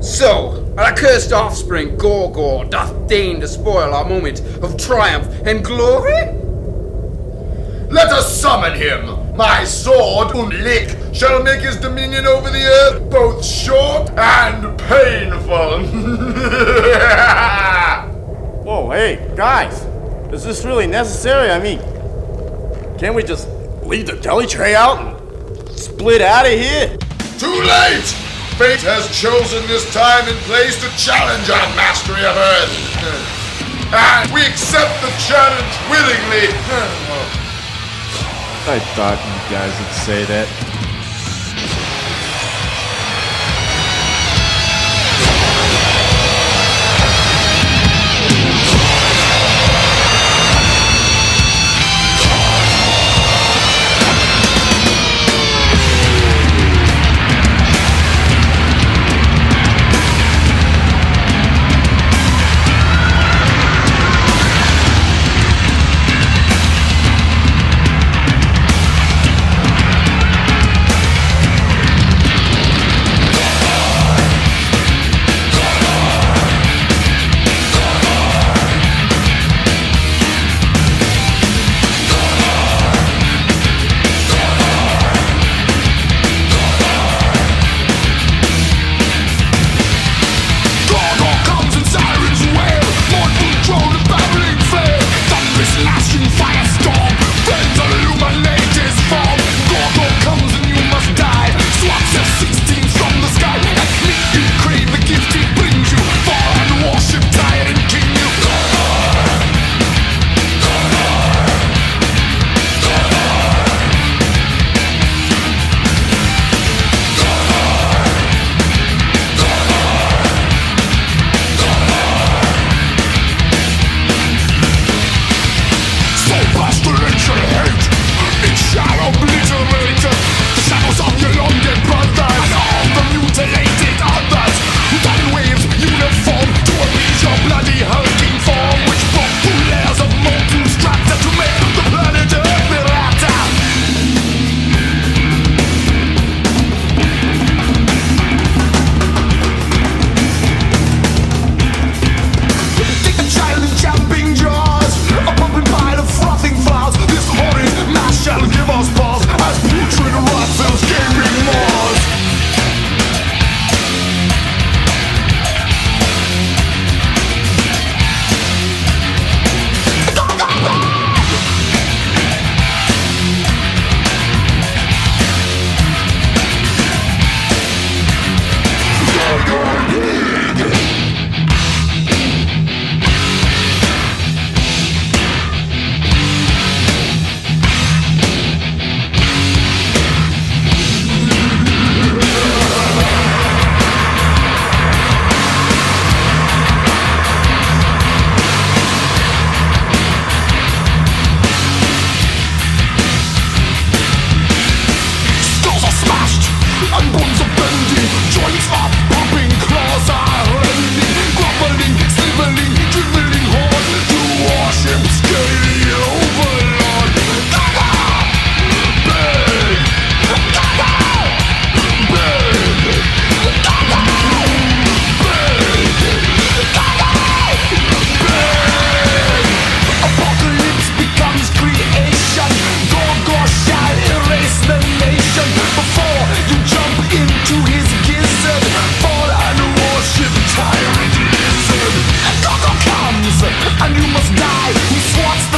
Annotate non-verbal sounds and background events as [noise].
So, our cursed offspring, Gorgor, doth deign to spoil our moment of triumph and glory? Let us summon him! My sword, Unlik, shall make his dominion over the earth both short and painful. [laughs] Whoa, hey, guys. Is this really necessary? I mean, can't we just leave the deli tray out and split out of here? Too late! Fate has chosen this time and place to challenge our mastery of Earth. And we accept the challenge willingly. I thought you guys would say that. you must die. He swats the